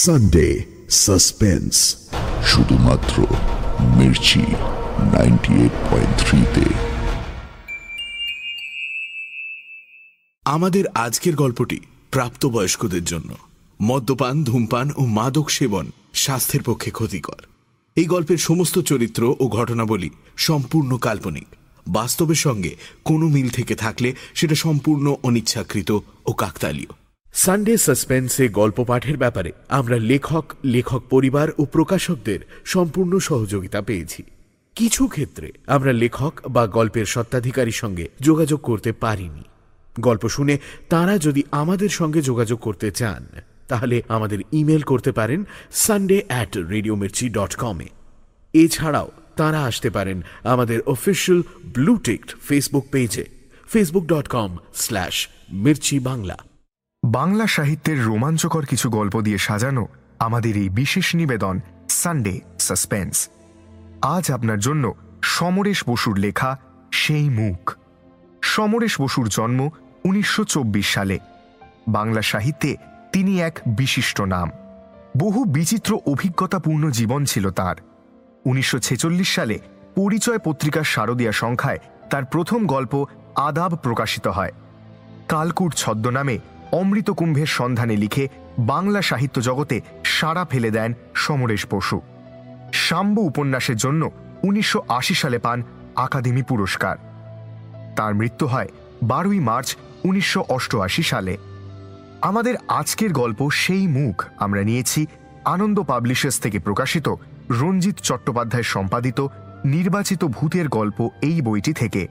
Sunday suspense শুধুমাত্র Mirchi ninety eight point থ্রিতে আমাদের আজকের গল্পটি প্রাপ্তবয়স্কদের জন্য। মদ্যপান ধূমপান ও মাদক সেবন স্বাস্থ্যের পক্ষে ক্ষতিকর। এই গল্পের সমস্ত চরিত্র ও ঘটনাবলী সম্পূর্ণ কাল্পনিক। বাস্তবের সঙ্গে কোনো মিল থেকে থাকলে সেটা সম্পূর্ণ অনিচ্ছাকৃত ও কাকতালীয়। সানডে সাসপেন্সে গল্প পাঠের ব্যাপারে আমরা লেখক লেখক পরিবার ও প্রকাশকদের সম্পূর্ণ সহযোগিতা পেয়েছি। কিছু ক্ষেত্রে আমরা লেখক বা গল্পের সত্ত্বাধিকারীর সঙ্গে যোগাযোগ করতে পারিনি। গল্প শুনে তারা যদি আমাদের সঙ্গে যোগাযোগ করতে চান, তাহলে আমাদের ইমেল করতে পারেন Sunday at radio Mirchi dot কমে এছাড়াও তারা আসতে পারেন আমাদের অফিসিয়াল ব্লুটিক্ট ফেসবুক পেজে Facebook dot com slash Mirchi Bangla Bangla সাহিত্যের রোমাঞ্চকর কিছু গল্প দিয়ে সাজানো আমাদের এই বিশেষ নিবেদন সানডে সাসপেন্স আজ আপনার জন্য সমরেশ বসুর লেখা সেই মুখ। সমরেশ বসুর জন্ম উনিশশো চব্বিশ সালে। বাংলা সাহিত্যে তিনি এক বিশিষ্ট নাম। বহু বিচিত্র অভিজ্ঞতাপূর্ণ জীবন ছিল তার। উনিশশো ছেচল্লিশ সালে পরিচয় পত্রিকার শারদীয়া সংখ্যায় তার প্রথম গল্প আদাব প্রকাশিত হয়। কালকুট ছদ্মনামে অমৃত কুম্ভের সন্ধানে লিখে বাংলা সাহিত্য জগতে সাড়া ফেলে দেন সমরেশ বসু। শাম্ব উপন্যাসের জন্য উনিশশো আশি সালে পান আকাদেমি পুরস্কার। তার মৃত্যু হয় বারোই মার্চ উনিশশো অষ্টআশি সালে। আমাদের আজকের গল্প সেই মুখ। আমরা নিয়েছি আনন্দ পাবলিশার্স থেকে প্রকাশিত রঞ্জিত চট্টোপাধ্যায় সম্পাদিত নির্বাচিত ভূতের গল্প এই বইটি থেকে।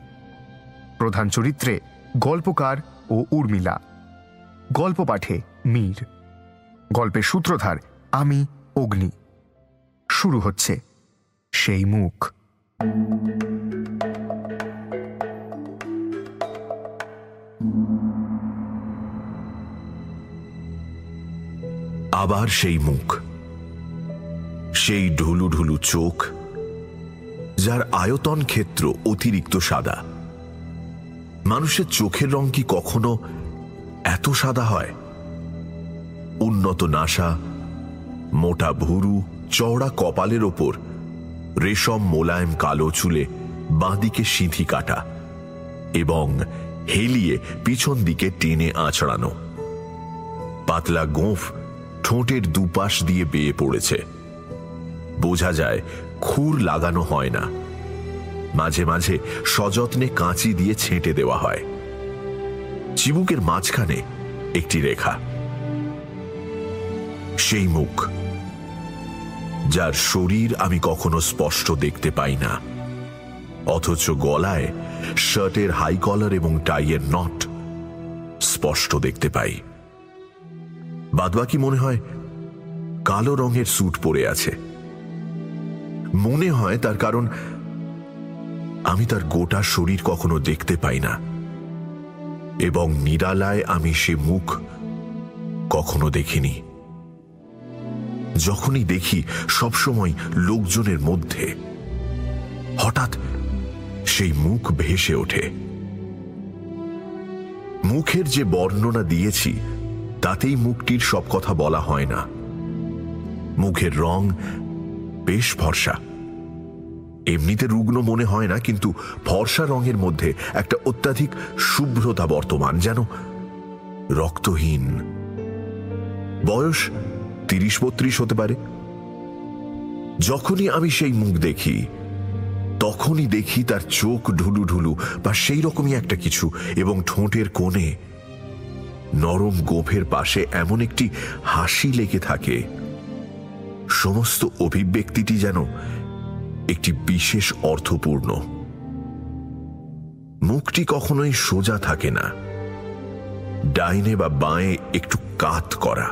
প্রধান চরিত্রে গল্পকার ও উর্মিলা। গল্প পাঠে মীর। গল্পের সূত্রধার আমি, অগ্নি। শুরু হচ্ছে সেই মুখ। আবার সেই মুখ। সেই ঢুলু ঢুলু চোখ, যার আয়তন ক্ষেত্র অতিরিক্ত সাদা। মানুষের চোখের রং কি কখনো এত সাদা হয়। উন্নত নাসা, মোটা ভুরু, চওড়া কপালের ওপর রেশম মোলায়েম কালো চুলে বাঁদিকে সিঁথি কাটা এবং হেলিয়ে পিছন দিকে টেনে আঁচড়ানো। পাতলা গোঁফ ঠোঁটের দুপাশ দিয়ে বেয়ে পড়েছে। বোঝা যায় খুর লাগানো হয় না। মাঝে মাঝে সযত্নে কাঁচি দিয়ে ছেঁটে দেওয়া হয়। চিবুকের মাঝখানে একটি রেখা। সেই মুখ, যার শরীর আমি কখনো স্পষ্ট দেখতে পাই না, অথচ গলায় শার্টের হাই কলার এবং টাইয়ের নট স্পষ্ট দেখতে পাই। বাদবাকি মনে হয় কালো রঙের স্যুট পরে আছে। মনে হয় তার কারণ আমি তার গোটা শরীর কখনো দেখতে পাই না। এবং নিরালায় আমি সে মুখ কখনো দেখিনি। যখনই দেখি, সবসময় লোকজনের মধ্যে হঠাৎ সেই মুখ ভেসে ওঠে। মুখের যে বর্ণনা দিয়েছি, তাতেই মুখটির সব কথা বলা হয় না। মুখের রং বেশ ভরসা। এমনিতে রুগ্ন মনে হয় না, কিন্তু ফর্সা রঙের মধ্যে একটা অত্যাধিক শুভ্রতা বর্তমান, যেন রক্তহীন। বয়স তিরিশ বত্রিশ হতে পারে। যখনই আমি সেই মুখ দেখি, তখনই দেখি তার চোখ ঢুলু ঢুলু বা সেই রকমই একটা কিছু এবং ঠোঁটের কোণে নরম গোফের পাশে এমন একটি হাসি লেগে থাকে। সমস্ত অভিব্যক্তিটি যেন একটি বিশেষ অর্থপূর্ণ। মুখটি কখনোই সোজা থাকে না। ডাইনে বা বাঁয়ে একটু কাত করা।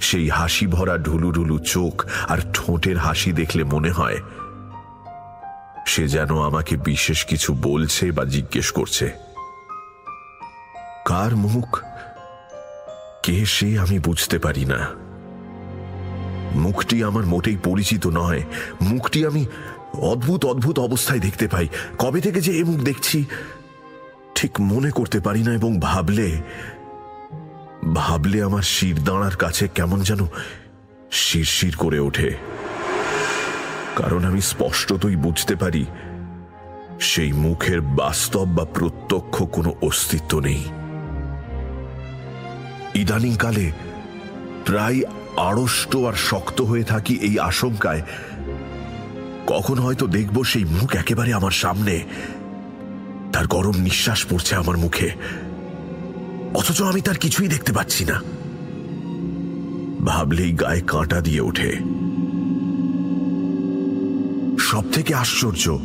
সেই হাসি ভরা ঢুলু ঢুলু চোখ আর ঠোঁটের হাসি দেখলে মনে হয়, সে যেন আমাকে বিশেষ কিছু বলছে বা জিজ্ঞেস করছে। কার মুখ? কে সে আমি বুঝতে পারি না। মুখটি আমার মোটেই পরিচিত নয়। মুখটি আমি অদ্ভুত অদ্ভুত অবস্থায় দেখতে পাই। কবে থেকে যে এ মুখ দেখছি, ঠিক মনে করতে পারি না এবং ভাবলে ভাবলে আমার শির দাঁড়ার কাছে কেমন যেন শিরশির করে ওঠে। কারণ আমি স্পষ্টতই বুঝতে পারি, সেই মুখের বাস্তব বা প্রত্যক্ষ কোনো অস্তিত্ব নেই। ইদানিংকালে প্রায় আড়ষ্ট আর শক্ত হয়ে থাকি এই আশঙ্কায়। কখন হয়তো দেখব সেই মুখ একেবারে আমার সামনে। তার গরম নিঃশ্বাস পড়ছে আমার মুখে। অথচ আমি তার কিছুই দেখতে পাচ্ছি না। ভাবলেই গায়ে কাঁটা দিয়ে ওঠে। সব থেকে আশ্চর্য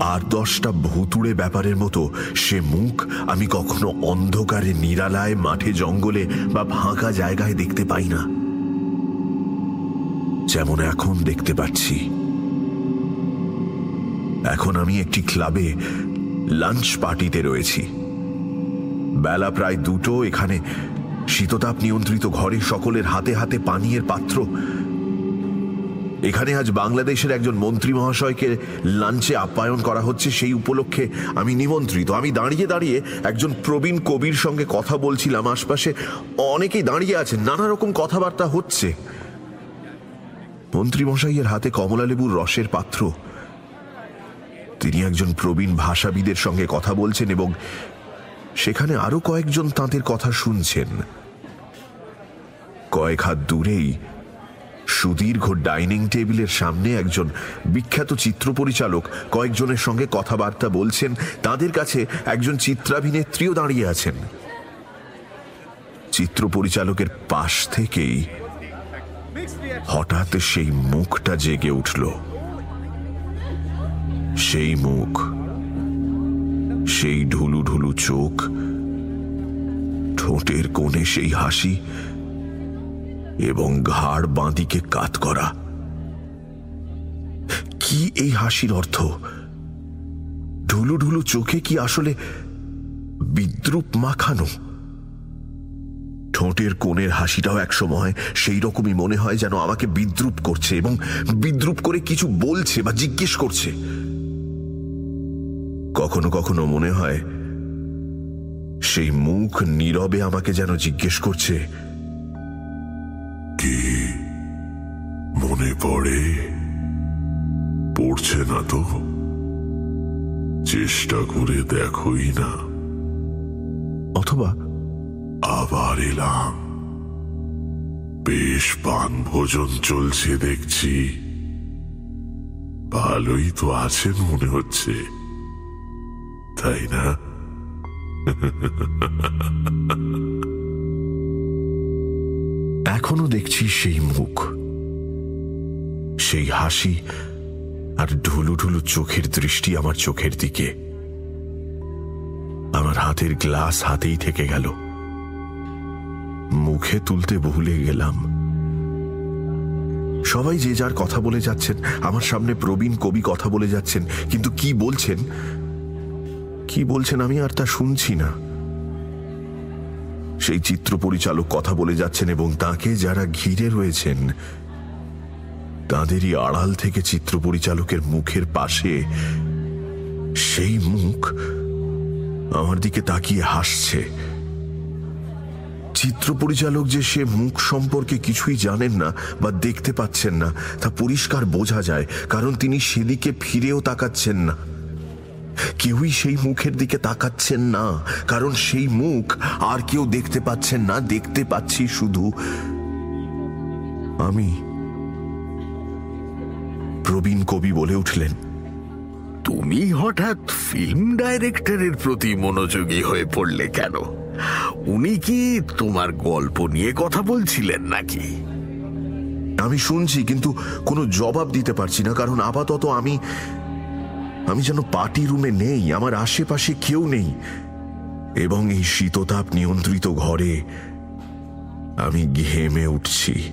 আর দশটা ভুতুড়ে ব্যাপারের মতো সে মুখ আমি কখনো অন্ধকারে, নিরালায়, মাঠে, জঙ্গলে বা ফাঁকা জায়গায় দেখতে পাই না। যেমন এখন দেখতে পাচ্ছি। এখন আমি একটি ক্লাবে লাঞ্চ পার্টিতে রয়েছি। বেলা প্রায় দুটো, এখানে শীততাপ নিয়ন্ত্রিত ঘরে সকলের হাতে হাতে পানীয়ের পাত্র। এখানে আজ বাংলাদেশের একজন মন্ত্রী মহাশয়কে লাঞ্চে আপ্যায়ন করা হচ্ছে, সেই উপলক্ষে আমি নিমন্ত্রিত। আমি দাঁড়িয়ে দাঁড়িয়ে একজন প্রবীণ কবির সঙ্গে কথা বলছিলাম আশপাশে। অনেকেই দাঁড়িয়ে আছেন নানা রকম কথাবার্তা হচ্ছে। মন্ত্রী মশাইয়ের হাতে কমলালেবুর রসের পাত্র। তিনি একজন প্রবীণ ভাষাবিদের সঙ্গে কথা বলছেন এবং সেখানে আরও কয়েকজন তাঁদের কথা শুনছেন। কয়েক হাত দূরেই সুদীর্ঘ ডাইনিং টেবিলের সামনে একজন বিখ্যাত চিত্র পরিচালক কয়েকজনের সঙ্গে কথাবার্তা বলছেন। তাদের কাছে একজন চিত্রাভিনেত্রীও দাঁড়িয়ে আছেন। চিত্র পরিচালকের পাশ থেকেই হঠাৎ সেই মুখটা জেগে উঠল। সেই মুখ, সেই ঢুলু ঢুলু চোখ, ঠোঁটের কোণে সেই হাসি এবং ঘাড় বাঁদিকে কাত করা। কি এই হাসির অর্থ? ঢুলু ঢুলু চোখে কি আসলে বিদ্রুপ মাখানো? ঠোঁটের কোণের হাসিটাও একসময় সেই রকমই মনে হয় যেন আমাকে বিদ্রুপ করছে এবং বিদ্রুপ করে কিছু বলছে বা জিজ্ঞেস করছে। কখনো কখনো মনে হয় সেই মুখ নীরবে আমাকে যেন জিজ্ঞেস করছে কি মনে পড়ে? পড়ছে না তো। চেষ্টা করে দেখোই না। অথবা আবার এলাম। বেশ পান ভোজন চলছে দেখছি। ভালোই তো আছেন মনে হচ্ছে। তাই না? এখনও দেখছি সেই মুখ, সেই হাসি আর ঢুলু ঢুলু চোখের দৃষ্টি আমার চোখের দিকে। আমার হাতের গ্লাস হাতেই থেকে গেল। মুখে তুলতে ভুলে গেলাম। সবাই যে যার কথা বলে যাচ্ছেন, আমার সামনে প্রবীণ কবি কথা বলে যাচ্ছেন, কিন্তু কি বলছেন? কি বলছেন আমি আর তা শুনছি না। সেই চিত্র পরিচালক কথা বলে যাচ্ছেন এবং তাকে যারা ঘিরে রয়েছেন, তাদেরই আড়াল থেকে চিত্র পরিচালকের মুখের পাশে সেই মুখ আমার দিকে তাকিয়ে হাসছে। চিত্র পরিচালক যে সে মুখ সম্পর্কে কিছুই জানেন না বা দেখতে পাচ্ছেন না, তা পরিষ্কার বোঝা যায়, কারণ তিনি সেদিকে ফিরেও তাকাচ্ছেন না। কেউই সেই মুখের দিকে তাকাচ্ছেন না, কারণ সেই মুখ আর কেউ দেখতে পাচ্ছেন না, দেখতে পাচ্ছি শুধু আমি। প্রবীণ কবি বলে উঠলেন, তুমি হঠাৎ ফিল্ম ডাইরেক্টরের প্রতি মনোযোগী হয়ে পড়লে কেন? উনি কি তোমার গল্প নিয়ে কথা বলছিলেন নাকি? আমি শুনছি, কিন্তু কোনো জবাব দিতে পারছি না, কারণ আপাতত আমি আমি যেন পার্টি রুমে নেই, আমার আশেপাশে কেউ নেই। এবং এই শীততাপ নিয়ন্ত্রিত ঘরে আমি ঘেমে উঠছি।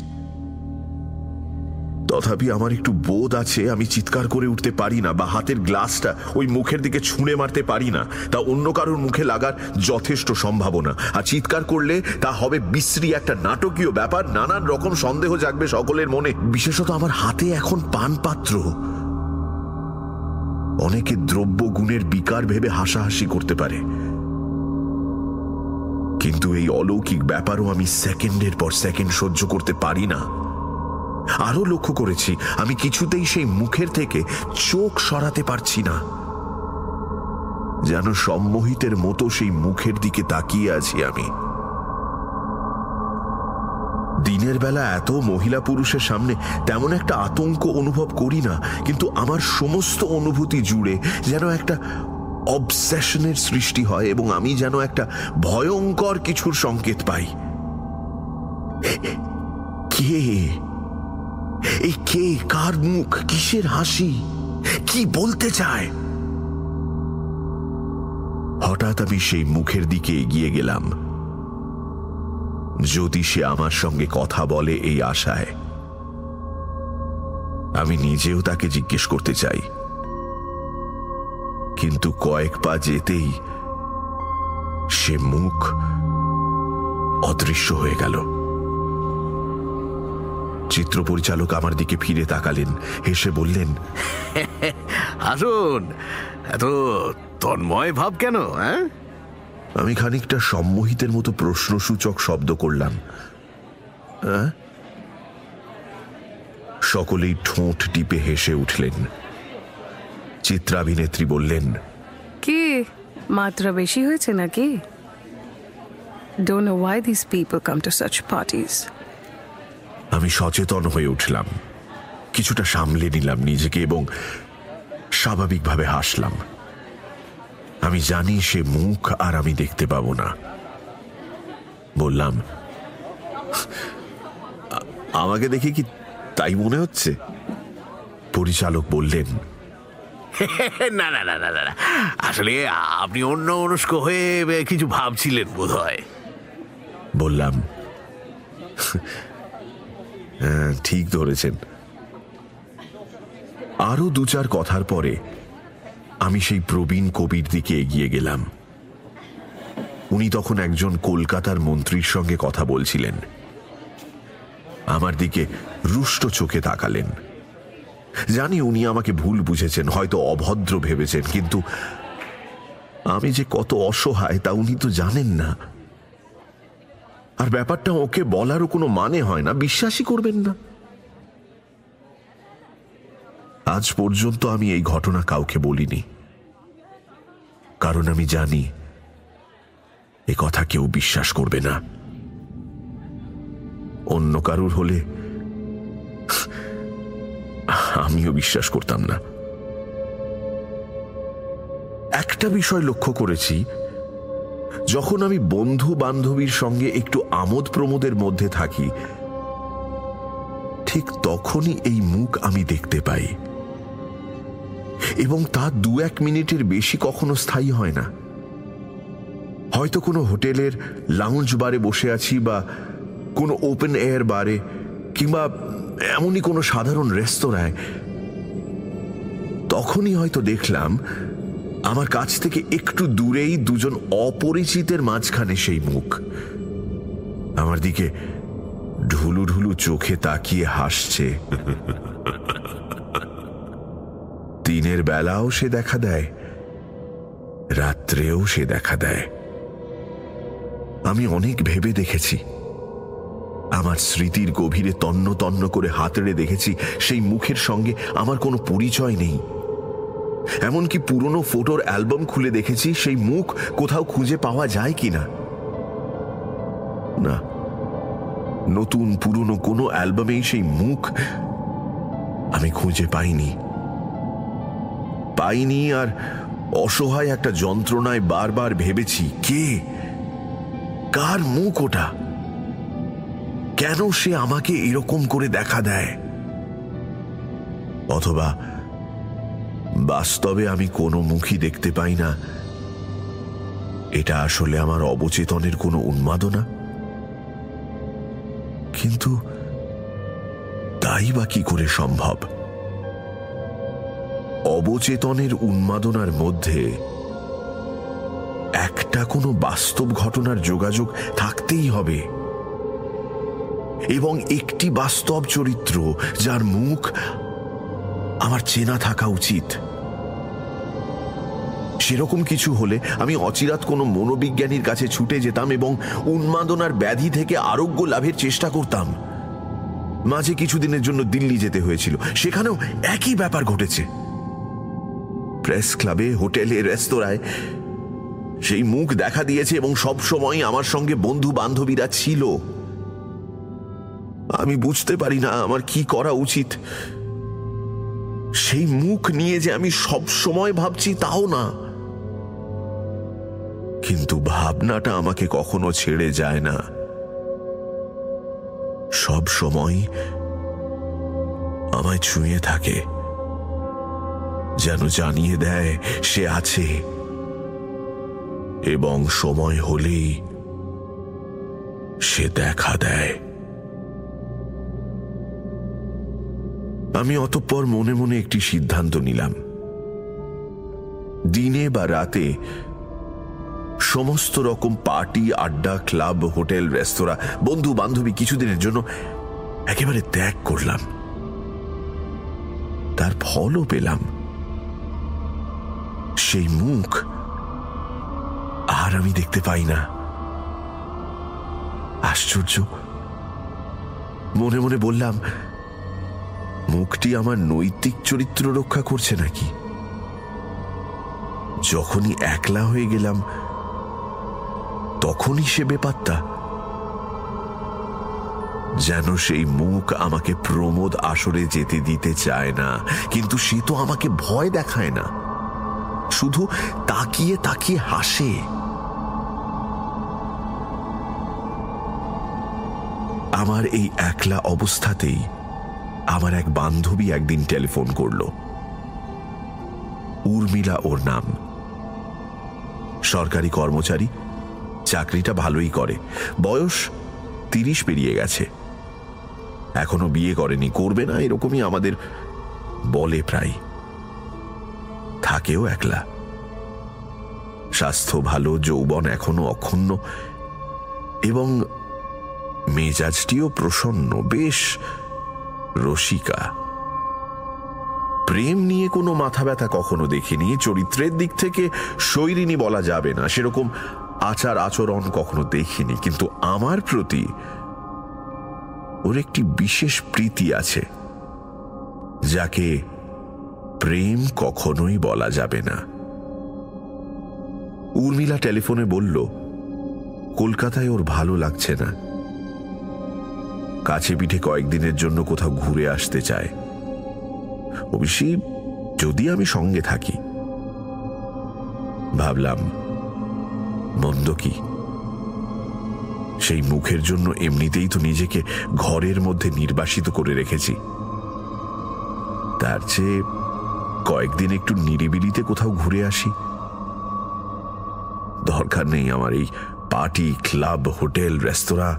তথাপি আমার একটু বোধ আছে, আমি চিৎকার করে উঠতে পারি না বা হাতের গ্লাসটা ওই মুখের দিকে ছুঁড়ে মারতে পারি না। তা অন্য কারোর মুখে লাগার যথেষ্ট সম্ভাবনা। আর চিৎকার করলে তা হবে বিশ্রী একটা নাটকীয় ব্যাপার, নানান রকম সন্দেহ জাগবে সকলের মনে। বিশেষত আমার হাতে এখন পানপাত্র। পাত্র অনেকে দ্রব্য গুণের বিকার ভেবে হাসাহাসি করতে পারে। কিন্তু এই অলৌকিক ব্যাপারও আমি সেকেন্ডের পর সেকেন্ড সহ্য করতে পারি না। আরও লক্ষ্য করেছি, আমি কিছুতেই সেই মুখের থেকে চোখ সরাতে পারছি না। যেন সম্মোহিতের মতো সেই মুখের দিকে তাকিয়ে আছি আমি। দিনের বেলা এত মহিলা পুরুষের সামনে তেমন একটা আতঙ্ক অনুভব করি না, কিন্তু আমার সমস্ত অনুভূতি জুড়ে যেন একটা অবসেশনের সৃষ্টি হয় এবং আমি যেন একটা ভয়ঙ্কর কিছুর সংকেত পাই। কে? এই কে? কার মুখ? কিসের হাসি? কি বলতে চায়? হঠাৎ আমি সেই মুখের দিকে এগিয়ে গেলাম। যদি সে আমার সঙ্গে কথা বলে এই আশায়, আমি নিজেও তাকে জিজ্ঞেস করতে চাই। কিন্তু কয়েক পা যেতেই সে মুখ অদৃশ্য হয়ে গেল। চিত্র পরিচালক আমার দিকে ফিরে তাকালেন, হেসে বললেন আসুন এত তন্ময় ভাব কেন হ্যাঁ? আমি খানিকটা সম্মোহিতের মতো প্রশ্নসূচক শব্দ করলাম। "হ্যাঁ?" সকলেই ঠোঁট টিপে হেসে উঠলেন। চিত্রাভিনেত্রী বললেন কি মাত্রা বেশি হয়েছে নাকি? Don't know why these people come to such parties. আমি সচেতন হয়ে উঠলাম। কিছুটা সামলে নিলাম নিজেকে এবং স্বাভাবিকভাবে হাসলাম। আমি জানি সে মুখ আর আমি দেখতে পাবো না। বললাম আমাকে দেখে কি তাই মনে হচ্ছে? পরিচালক বললেন না না না না না। আসলে আপনি অন্য অনুষ্ক হয়ে কিছু ভাবছিলেন বোধ হয় বললাম হ্যাঁ ঠিক ধরেছেন। আরও দু চার কথার পরে আমি সেই প্রবীণ কবির দিকে এগিয়ে গেলাম। উনি তখন একজন কলকাতার মন্ত্রীর সঙ্গে কথা বলছিলেন। আমার দিকে রুষ্ট চোখে তাকালেন। জানি উনি আমাকে ভুল বুঝেছেন, হয়তো অভদ্র ভেবেছেন, কিন্তু আমি যে কত অসহায় তা উনি তো জানেন না। আর ব্যাপারটা ওকে বলারও কোনো মানে হয় না, বিশ্বাসই করবেন না। আজ পর্যন্ত আমি এই ঘটনা কাউকে বলিনি। কারণ আমি জানি, এ কথা কেউ বিশ্বাস করবে না। অন্য কারুর হলে আমিও বিশ্বাস করতাম না। একটা বিষয় লক্ষ্য করেছি, যখন আমি বন্ধু বান্ধবীর সঙ্গে একটু আমোদ প্রমোদের মধ্যে থাকি, ঠিক তখনই এই মুখ আমি দেখতে পাই। এবং তা দু এক মিনিটের বেশি কখনো স্থায়ী হয় না। হয়তো কোনো হোটেলের লাউঞ্জ বারে বসে আছি বা কোনো ওপেন এয়ার বারে কিংবা এমনই কোনো সাধারণ রেস্তোরাঁয়। তখনই হয়তো দেখলাম আমার কাছ থেকে একটু দূরেই দুজন অপরিচিতের মাঝখানে সেই মুখ। আমার দিকে ঢুলু ঢুলু চোখে তাকিয়ে হাসছে। দিনের বেলাও সে দেখা দেয়, রাত্রেও সে দেখা দেয়। আমি অনেক ভেবে দেখেছি। আমার স্মৃতির গভীরে তন্ন তন্ন করে হাতড়ে দেখেছি, সেই মুখের সঙ্গে আমার কোনো পরিচয় নেই। এমনকি পুরনো ফোটোর অ্যালবাম খুলে দেখেছি, সেই মুখ কোথাও খুঁজে পাওয়া যায় কিনা না, নতুন পুরনো কোনো অ্যালবামেই সেই মুখ আমি খুঁজে পাইনি। পাইনি আর অসহায় একটা যন্ত্রণায় বারবার ভেবেছি, কে? কার মুখ ওটা? কেন সে আমাকে এরকম করে দেখা দেয়? অথবা বাস্তবে আমি কোনো মুখই দেখতে পাই না। এটা আসলে আমার অবচেতনের কোনো উন্মাদনা? কিন্তু তাই বা কি করে সম্ভব? অবচেতনের উন্মাদনার মধ্যে একটা কোনো বাস্তব ঘটনার যোগাযোগ থাকতেই হবে। এবং একটি বাস্তব চরিত্র যার মুখ আমার চেনা থাকা উচিত। সেরকম কিছু হলে আমি অচিরাত কোনো মনোবিজ্ঞানীর কাছে ছুটে যেতাম এবং উন্মাদনার ব্যাধি থেকে আরোগ্য লাভের চেষ্টা করতাম। মাঝে কিছুদিনের জন্য দিল্লি যেতে হয়েছিল। সেখানেও একই ব্যাপার ঘটেছে। প্রেস ক্লাবে, হোটেলে, রেস্তোরাঁয়। সেই মুখ দেখা দিয়েছে এবং সব সময় আমার সঙ্গে বন্ধু বান্ধবীরা ছিল। আমি বুঝতে পারি না আমার কি করা উচিত। সেই মুখ নিয়ে যে আমি সব সময় ভাবছি তাও না। কিন্তু ভাবনাটা আমাকে কখনো ছেড়ে যায় না। সব সময় আমায় ছুঁয়ে থাকে। যেন জানিয়ে দেয়, সে আছে। এবং সময় হলেই সে দেখা দেয়। আমি অতঃপর মনে মনে একটি সিদ্ধান্ত নিলাম। দিনে বা রাতে সমস্ত রকম পার্টি, আড্ডা, ক্লাব, হোটেল, রেস্তোরাঁ বন্ধু বান্ধবী কিছুদিনের জন্য একেবারে ত্যাগ করলাম। তার ফলও পেলাম। সেই মুখ আর আমি দেখতে পাই না। আশ্চর্য। মনে মনে বললাম, মুখটি আমার নৈতিক চরিত্র রক্ষা করছে নাকি? যখনই একলা হয়ে গেলাম, তখনই সে বেপাত্তা। যেন সেই মুখ আমাকে প্রমোদ আসরে যেতে দিতে চায় না, কিন্তু সে তো আমাকে ভয় দেখায় না। শুধু তাকিয়ে তাকিয়ে হাসে। আমার এই একলা অবস্থাতেই আমার এক বান্ধবী একদিন টেলিফোন করল। উর্মিলা ওর নাম। সরকারি কর্মচারী, চাকরিটা ভালোই করে। বয়স তিরিশ পেরিয়ে গেছে। এখনও বিয়ে করেনি, করবে না, এরকমই আমাদের বলে প্রায়। থাকেও একলা। স্বাস্থ্য ভালো, যৌবন এখনও অক্ষুণ্ণ, এবং মেজাজটিও প্রসন্ন, বেশ রসিকা। প্রেম নিয়ে কোনো মাথা ব্যথা কখনো দেখিনি, চরিত্রের দিক থেকে শৈরিনী বলা যাবে না, সেরকম আচার আচরণ কখনো দেখিনি, কিন্তু আমার প্রতি ওর একটি বিশেষ প্রীতি আছে, যাকে প্রেম কখনোই বলা যাবে না। উর্মিলা টেলিফোনে বলল, কলকাতায় ওর ভালো লাগছে না। কাছে পিঠে কয়েকদিনের জন্য কোথাও ঘুরে আসতে চায়। অবশ্যই যদি আমি সঙ্গে থাকি। ভাবলাম, মন্দ কি? সেই মুখের জন্য এমনিতেই তো নিজেকে ঘরের মধ্যে নির্বাসিত করে রেখেছি। তার চেয়ে কয়েকদিন একটু নিরিবিলিতে কোথাও ঘুরে আসি। দরকার নেই আমার এই পার্টি, ক্লাব, হোটেল, রেস্তোরাঁ।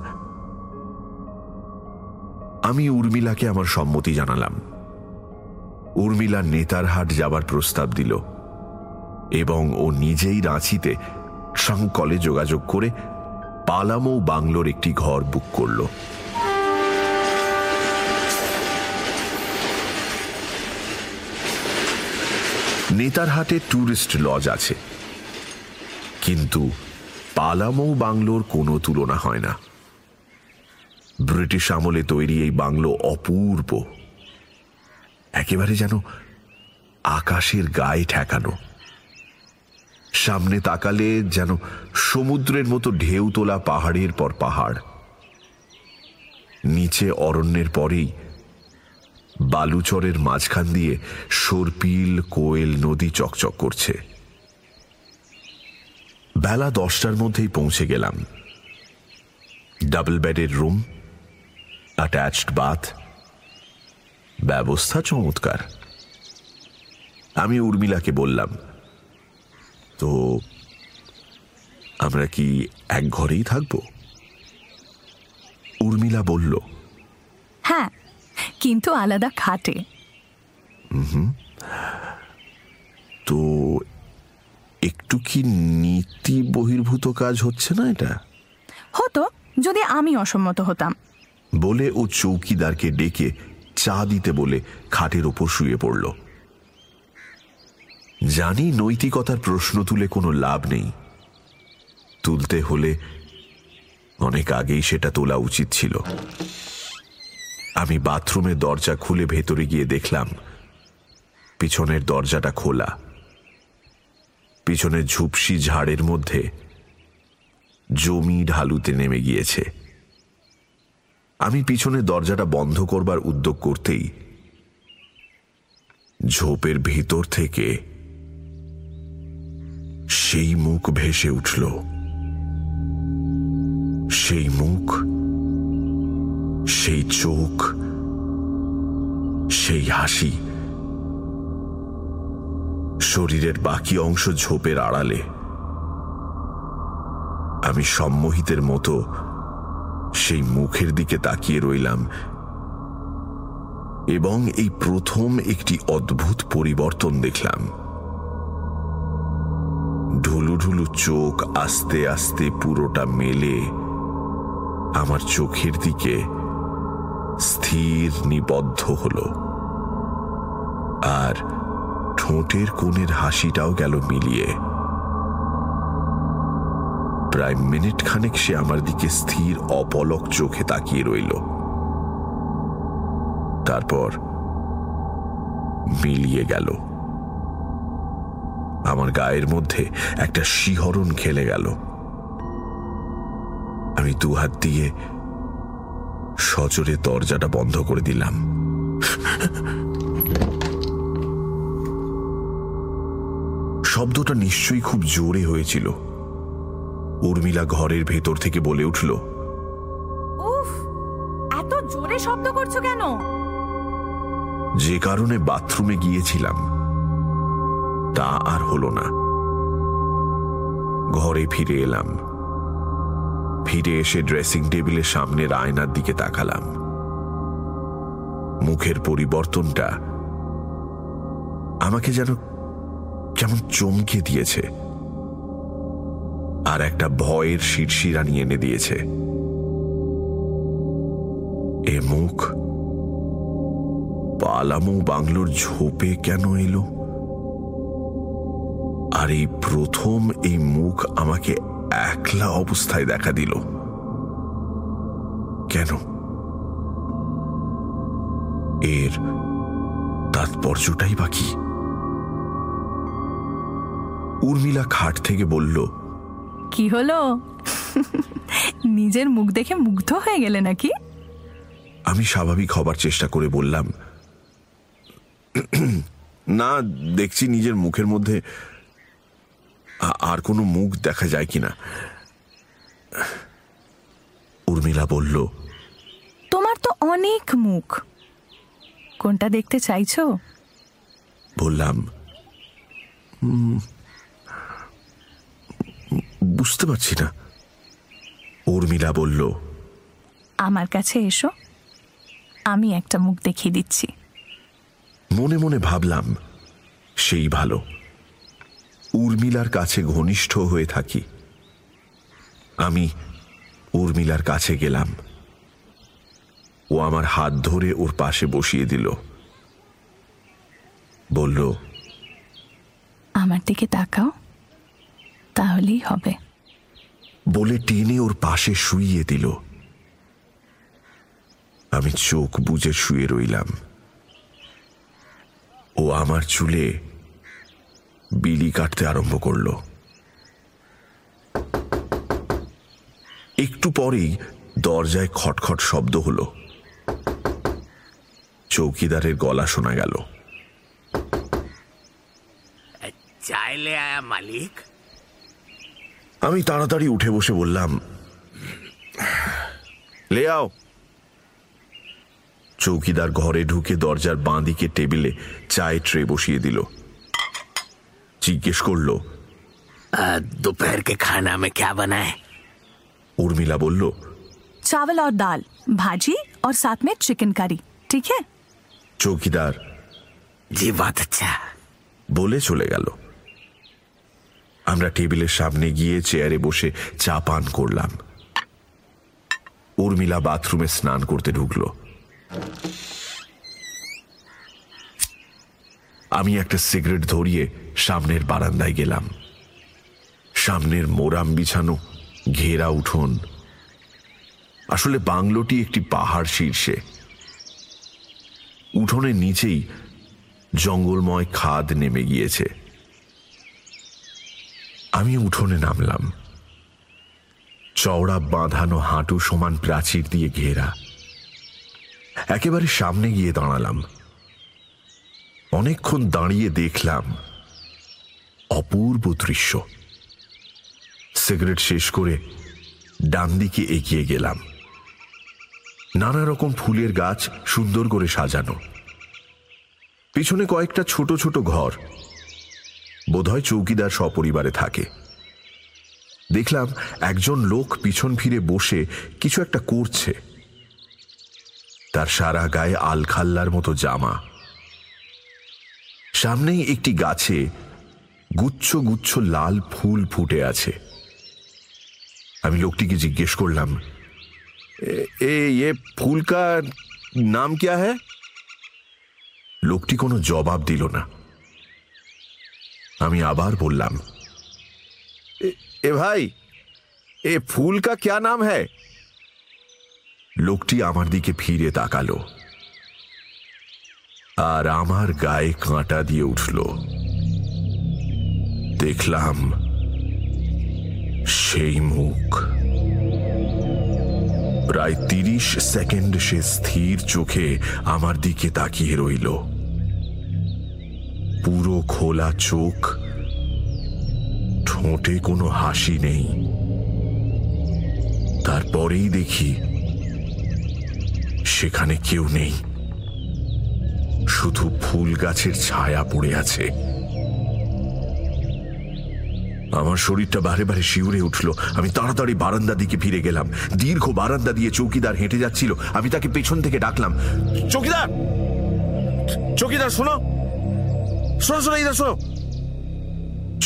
আমি উর্মিলাকে আমার সম্মতি জানালাম। উর্মিলা নেতারহাট যাবার প্রস্তাব দিল এবং ও নিজেই রাঁচিতে ট্রাঙ্কলে যোগাযোগ করে পালামৌ বাংলোর একটি ঘর বুক করল। নেতারহাটে ট্যুরিস্ট লজ আছে। কিন্তু পালামৌ বাংলোর কোনো তুলনা হয় না। ব্রিটিশ আমলে তৈরি এই বাংলো অপূর্ব। একেবারে যেন আকাশের গায়ে ঠেকানো। সামনে তাকালে যেন সমুদ্রের মতো ঢেউ তোলা পাহাড়ের পর পাহাড়। নিচে অরণ্যের পরেই বালুচরের মাঝখান দিয়ে সর্পিল, কোয়েল, নদী চকচক করছে। বেলা দশটার মধ্যেই পৌঁছে গেলাম। ডাবল বেডের রুম, অ্যাটাচড বাথ, ব্যবস্থা চমৎকার। আমি উর্মিলাকে বললাম, তো আমরা কি এক ঘরেই থাকব? উর্মিলা বলল কিন্তু আলাদা খাটে। তো একটু কি নীতি বহির্ভূত কাজ হচ্ছে না এটা? হতো যদি আমি অসম্মত হতাম। বলে ও চৌকিদারকে ডেকে চা দিতে বলে খাটের ওপর শুয়ে পড়ল। জানি নৈতিকতার প্রশ্ন তুলে কোনো লাভ নেই। তুলতে হলে অনেক আগেই সেটা তোলা উচিত ছিল। আমি বাথরুমের দরজা খুলে ভেতরে গিয়ে দেখলাম, পিছনের দরজাটা খোলা। পিছনের ঝুপসি ঝাড়ের মধ্যে জমি ঢালুতে নেমে গিয়েছে। আমি পিছনের দরজাটা বন্ধ করবার উদ্যোগ করতেই ঝোপের ভিতর থেকে সেই মুখ ভেসে উঠল। সেই মুখ সেই চোখ, সেই হাসি শরীরের বাকি অংশ ঝোপের আড়ালে। আমি সম্মোহিতের মতো সেই মুখের দিকে তাকিয়ে রইলাম এবং এই প্রথম একটি অদ্ভুত পরিবর্তন দেখলাম। ঢুলু ঢুলু চোখ আস্তে আস্তে পুরোটা মেলে আমার চোখের দিকে স্থির নিবদ্ধ হল। আর ঠোঁটের কোণের হাসিটাও গেল মিলিয়ে। প্রায় মিনিট খানেক সে আমার দিকে স্থির, অপলক চোখে তাকিয়ে রইল। তারপর মিলিয়ে গেল। আমার গায়ের মধ্যে একটা শিহরণ খেলে গেল। আমি দুহাত দিয়ে সজোরে দরজাটা বন্ধ করে দিলাম। শব্দটা নিশ্চয়ই খুব জোরে হয়েছিল। উর্মিলা ঘরের ভেতর থেকে বলে উঠল উফ এত জোরে শব্দ করছ কেন? যে কারণে বাথরুমে গিয়েছিলাম তা আর হলো না। ঘরে ফিরে এলাম। ফিরে এসে ড্রেসিং টেবিলের সামনের আয়নার দিকে তাকালাম। মুখের পরিবর্তনটা আমাকে যেন কেমন চমকে দিয়েছে। আর একটা ভয়ের শিরশিরানি এনে দিয়েছে। এ মুখ পালামু বাংলোর ঝোপে কেন এলো? আর এই প্রথম এই মুখ আমাকে একলা অবস্থায় দেখা দিল। কেন? এর তাৎপর্যটাই বাকি উর্মিলা খাট থেকে বলল কি হলো? নিজের মুখ দেখে মুগ্ধ হয়ে গেলে নাকি? আমি স্বাভাবিক হবার চেষ্টা করে বললাম না দেখছি নিজের মুখের মধ্যে আর কোনো মুখ দেখা যায় কিনা? উর্মিলা বলল তোমার তো অনেক মুখ। কোনটা দেখতে চাইছো? বললাম "উম, বুঝতে পারছি না। উর্মিলা বলল আমার কাছে এসো আমি একটা মুখ দেখিয়ে দিচ্ছি। মনে মনে ভাবলাম সেই ভালো। উর্মিলার কাছে ঘনিষ্ঠ হয়ে থাকি। আমি উর্মিলার কাছে গেলাম। ও আমার হাত ধরে ওর পাশে বসিয়ে দিল। বলল আমার দিকে তাকাও তাহলেই হবে। বলে টেনে ওর পাশে শুইয়ে দিল। আমি চোখ বুজে শুয়ে রইলাম। ও আমার চুলে বিলি কাটতে আরম্ভ করল। একটু পরেই দরজায় খটখট শব্দ হল। চৌকিদারের গলা শোনা গেল। চাইলে আয়া মালিক। আমি তাড়াতাড়ি উঠে বসে বললাম লে আও। চৌকিদার ঘরে ঢুকে দরজার বাঁদিকে টেবিলে চায়ের ট্রে বসিয়ে দিল। জিজ্ঞেস করলো आ, दोपहर के खाना में क्या बना है উর্মিলা বলল चावल और दाल भाजी और साथ में चिकन करी ठीक है চৌকিদার जी बहुत अच्छा বলে চলে গেল আমরা টেবিলের সামনে গিয়ে চেয়ারে বসে চা পান করলাম উর্মিলা বাথরুমে স্নান করতে ঢুকলো আমি একটা সিগারেট ধরিয়ে সামনের বারান্দায় গেলাম। সামনের মোরাম বিছানো ঘেরা উঠোন। আসলে বাংলোটি একটি পাহাড় শীর্ষে। উঠোনের নিচেই জঙ্গলময় খাদ নেমে গিয়েছে। আমি উঠোনে নামলাম। চওড়া বাঁধানো হাঁটু সমান প্রাচীর দিয়ে ঘেরা। একেবারে সামনে গিয়ে দাঁড়ালাম। অনেকক্ষণ দাঁড়িয়ে দেখলাম অপূর্ব দৃশ্য। সিগারেট শেষ করে ডান দিকে এগিয়ে গেলাম। নানা রকম ফুলের গাছ সুন্দর করে সাজানো। পিছনে কয়েকটা ছোট ছোট ঘর। বোধহয় চৌকিদার সপরিবারে থাকে। দেখলাম একজন লোক পিছন ফিরে বসে কিছু একটা করছে। তার সারা গায়ে আলখাল্লার মতো জামা। সামনেই একটি গাছে গুচ্ছ গুচ্ছ লাল ফুল ফুটে আছে। আমি লোকটিকে জিজ্ঞেস করলাম, এ এ নাম ক্যা হ্যাঁ লোকটি কোনো জবাব দিল না। আমি আবার বললাম, এ ভাই, এ ফুলকা ক্যা নাম হ্যাঁ লোকটি আমার দিকে ফিরে তাকালো। আর আমার গায়ে কাঁটা দিয়ে উঠল। দেখলাম সেই মুখ। প্রায় তিরিশ সেকেন্ড সে স্থির চোখে আমার দিকে তাকিয়ে রইল। পুরো খোলা চোখ, ঠোঁটে কোনো হাসি নেই। তারপরেই দেখি সেখানে কেউ নেই। শুধু ফুল গাছের ছায়া পড়ে আছে। আমার শরীরটা বারে বারে শিউরে উঠল। আমি তাড়াতাড়ি বারান্দা দিকে ফিরে গেলাম। দীর্ঘ বারান্দা দিয়ে চৌকিদার হেঁটে যাচ্ছিল। আমি তাকে পেছন থেকে ডাকলাম, চৌকিদার! চৌকিদার, শোনো! শোনো শোনো, ইদার, শোনো!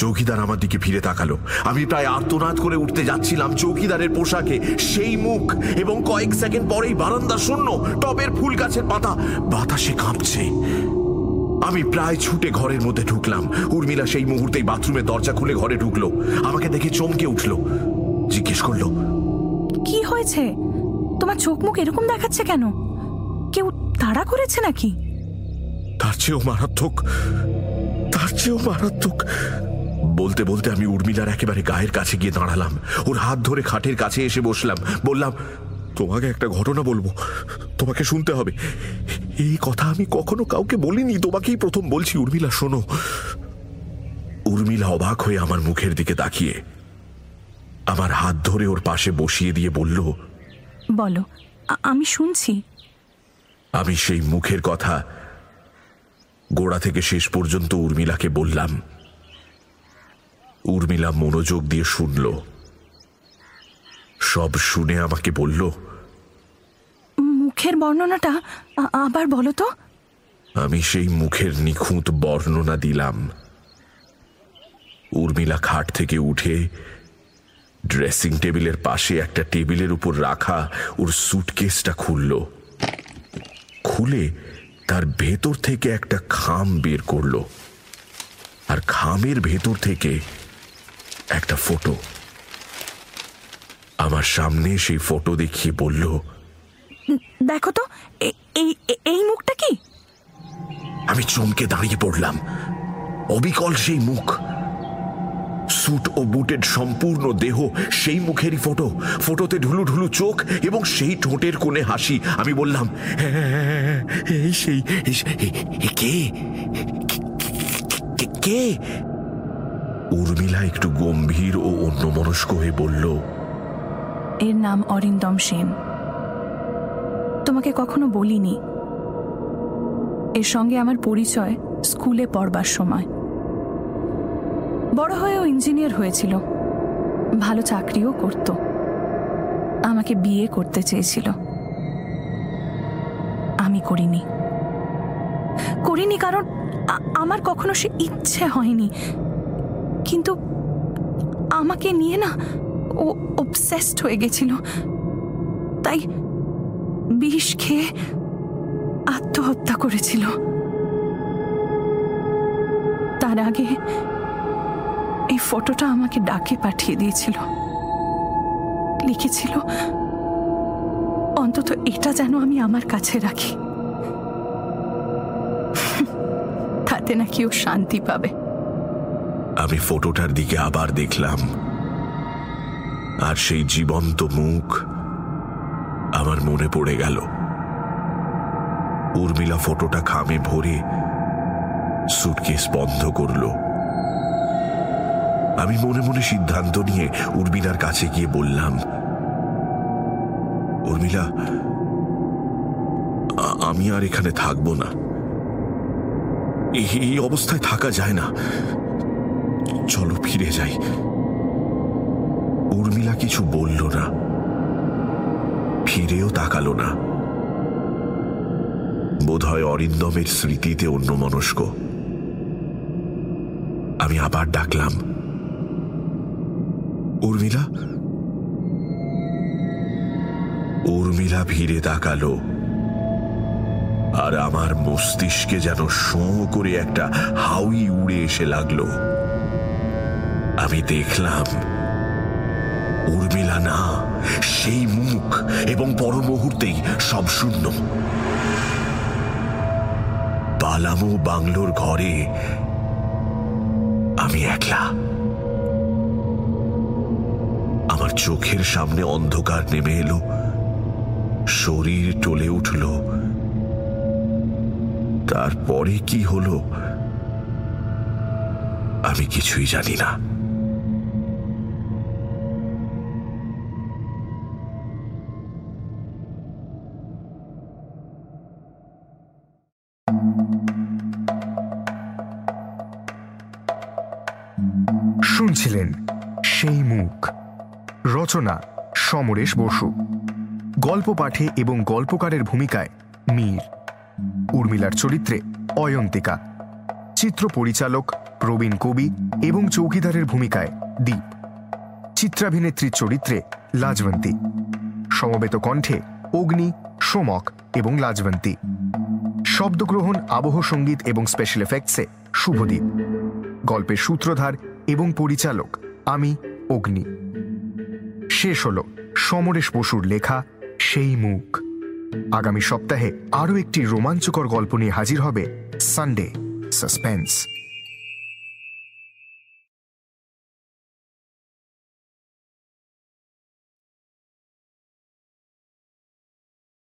চৌকিদার আমার দিকে ফিরে তাকালো। আমি প্রায় আর্তনাদ করে উঠতে যাচ্ছিলাম চৌকিদারের পোশাকে। সেই মুখ এবং কয়েক সেকেন্ড পরেই বারান্দা শূন্য টবের ফুল গাছের পাতা। বাতাসে কাঁপছে। আমি প্রায় ছুটে ঘরের মধ্যে ঢুকলাম। উর্মিলা সেই মুহূর্তেই বাথরুমের দরজা খুলে ঘরে ঢুকলো। আমাকে দেখে চমকে উঠল। জিজ্ঞেস করল কি হয়েছে? তোমার চোখ মুখ এরকম দেখাচ্ছে কেন? কেউ তাড়া করেছে নাকি? তার চেয়েও মারাত্মক তার চেয়েও মারাত্মক বলতে বলতে আমি উর্মিলার একেবারে গায়ের কাছে গিয়ে দাঁড়ালাম। ওর হাত ধরে খাটের কাছে এসে বসলাম। বললাম তোমাকে একটা ঘটনা বলব। তোমাকে শুনতে হবে। এই কথা আমি কখনো কাউকে বলিনি। তোমাকেই প্রথম বলছি উর্মিলা শোনো। উর্মিলা অবাক হয়ে আমার মুখের দিকে তাকিয়ে আমার হাত ধরে ওর পাশে বসিয়ে দিয়ে বলল বলো আমি শুনছি। আমি সেই মুখের কথা গোড়া থেকে শেষ পর্যন্ত উর্মিলাকে বললাম উর্মিলা মনোযোগ দিয়ে শুনল। সব শুনে আমাকে বলল মুখের বর্ণনাটা আবার বলো তো। আমি সেই মুখের নিখুঁত বর্ণনা দিলাম। উর্মিলা খাট থেকে উঠে ড্রেসিং টেবিলের পাশে একটা টেবিলের উপর রাখা ওর সুটকেসটা খুলল। খুলে তার ভেতর থেকে একটা খাম বের করল। আর খামের ভেতর থেকে একটা ফটো। আমার সামনে সেই ফটো দেখিয়ে বলল দেখো তো এই মুখটা কি? আমি চমকে দাঁড়িয়ে পড়লাম। অবিকল সেই মুখ। স্যুট ও বুটের সম্পূর্ণ দেহ সেই মুখেরই ফটো। ফটোতে ঢুলু ঢুলু চোখ এবং সেই ঠোঁটের কোণে হাসি। আমি বললাম "হ্যাঁ, এই সেই এ- এ কে কে- কে- কে? উর্মিলা একটু গম্ভীর ও অন্যমনস্ক হয়ে বলল, এর নাম অরিন্দম সেন। তোমাকে কখনো বলিনি। এর সঙ্গে আমার পরিচয় স্কুলে পড়বার সময়। বড় হয়েও ইঞ্জিনিয়ার হয়েছিল। ভালো চাকরিও করত। আমাকে বিয়ে করতে চেয়েছিল। আমি করিনি। করিনি কারণ আমার কখনো সে ইচ্ছে হয়নি। কিন্তু আমাকে নিয়ে না ও অবসেসড হয়ে গেছিল। তাই বিষ খেয়ে আত্মহত্যা করেছিল। তার আগে এই ফটোটা আমাকে ডাকে পাঠিয়ে দিয়েছিল। লিখেছিল, অন্তত এটা যেন আমি আমার কাছে রাখি। তাতে নাকি ও শান্তি পাবে। আমি ফটোটার দিকে আবার দেখলাম। আর সেই জীবন্ত মুখ আমার মনে পড়ে গেল। উর্মিলা ফটোটা খামে ভরে সুটকেস বন্ধ করল। আমি মনে মনে সিদ্ধান্ত নিয়ে উর্মিলার কাছে গিয়ে বললাম, উর্মিলা আমি আর এখানে থাকব না। এই- অবস্থায় থাকা যায় না। চলো ফিরে যাই। উর্মিলা কিছু বলল না। ফিরেও তাকাল না। বোধহয় অরিন্দমের স্মৃতিতে অন্য মনস্ক আমি আবার ডাকলাম। উর্মিলা? উর্মিলা ভিড়ে তাকালো। আর আমার মস্তিষ্কে যেন শোঁ করে একটা হাউই উড়ে এসে লাগল। আমি দেখলাম উর্মিলা না সেই মুখ এবং পর মুহূর্তেই সব শূন্য। পালামো বাংলোর ঘরে। আমি একলা। আমার চোখের সামনে অন্ধকার নেমে এলো। শরীর টলে উঠল। তারপরে কি হলো? আমি কিছুই জানি না। শুনছিলেন সেই মুখ। রচনা সমরেশ বসু। গল্প পাঠে এবং গল্পকারের ভূমিকায় মীর। উর্মিলার চরিত্রে অয়ন্তিকা। চিত্র পরিচালক প্রবীণ কবি এবং চৌকিদারের ভূমিকায় দীপ। চিত্রাভিনেত্রীর চরিত্রে লাজবন্তী। সমবেত কণ্ঠে অগ্নি, সোমক এবং লাজবন্তী। শব্দগ্রহণ, আবহ সংগীত এবং স্পেশাল এফেক্টসে শুভদীপ। গল্পের সূত্রধার এবং পরিচালক আমি অগ্নি। শেষ হল সমরেশ বসুর লেখা সেই মুখ। আগামী সপ্তাহে আরও একটি রোমাঞ্চকর গল্প নিয়ে হাজির হবে সানডে, সাসপেন্স।